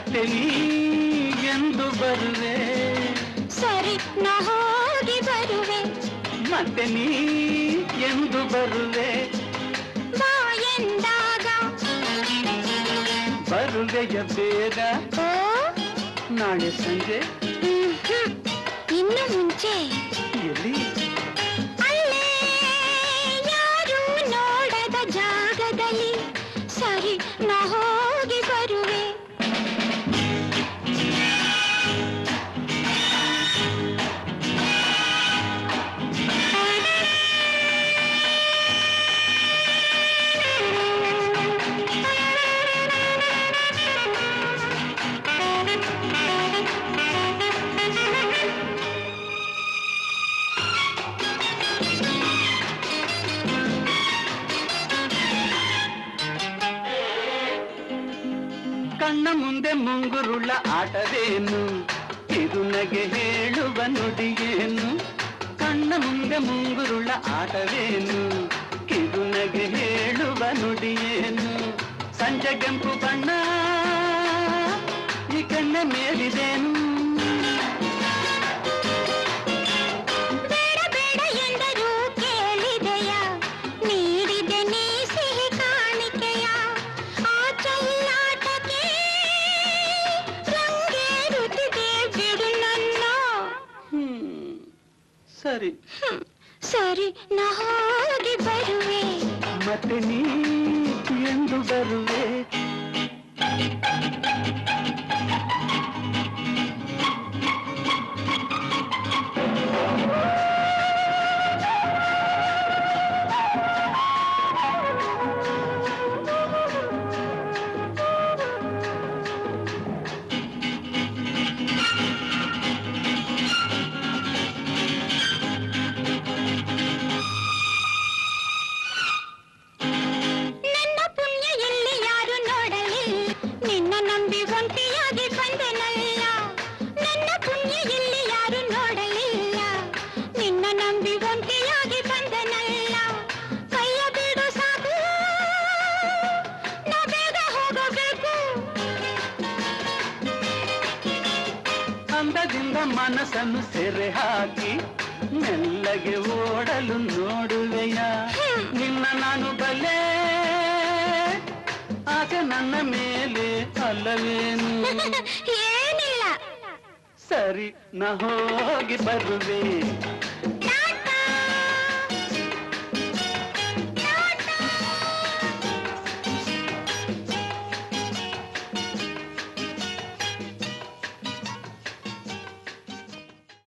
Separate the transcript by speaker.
Speaker 1: ಮತ್ತೆ ನೀ ಎಂದು ಬರುವೆ.
Speaker 2: ಸರಿ ನಾ ಹೋಗಿ ಬರುವೆ.
Speaker 1: ಮತ್ತೆ ನೀ ಎಂದು ಬರುವೆ.
Speaker 2: ಬಾ ಎಂದಾಗ.
Speaker 1: ಬರುವೆಯ ಬೇಗ. ನಾಳೆ ಸಂಜೆ ಕಣ್ಣ ಮುಂದೆ ಮುಂಗುರುಳ ಆಟವೇನು? ಇದು ನಗೆ ಹೇಳುವ ನುಡಿಯೇನು? ಕಣ್ಣ ಮುಂದೆ ಮುಂಗುರುಳ ಆಟವೇನು? ಇದು ನಗೆ ಹೇಳುವ ನುಡಿಯೇನು? ಸಂಜೆ ಕೆಂಪು ಬಣ್ಣ ಈ ಕಣ್ಣ ಮೇಲಿದೇನು? ಸರಿ.
Speaker 2: ಹ್ಮ್, ಸರಿ ನಾ ಹೋಗಿ ಬರುವೆ.
Speaker 1: ಮತ್ತೆ ನೀ ಅಂದದಿಂದ ಮನಸ್ಸನ್ನು ಸೆರೆ ಹಾಕಿ ಮೆಲ್ಲಗೆ ಓಡಲು ನೋಡುವೆಯ. ನಿನ್ನ ನಾನು ಬಲ್ಲೆ ಆಗ ನನ್ನ ಮೇಲೆ ಅಲ್ಲವೇನು?
Speaker 2: ಏನಿಲ್ಲ.
Speaker 1: ಸರಿ ನಾ ಹೋಗಿ ಬರುವೆ.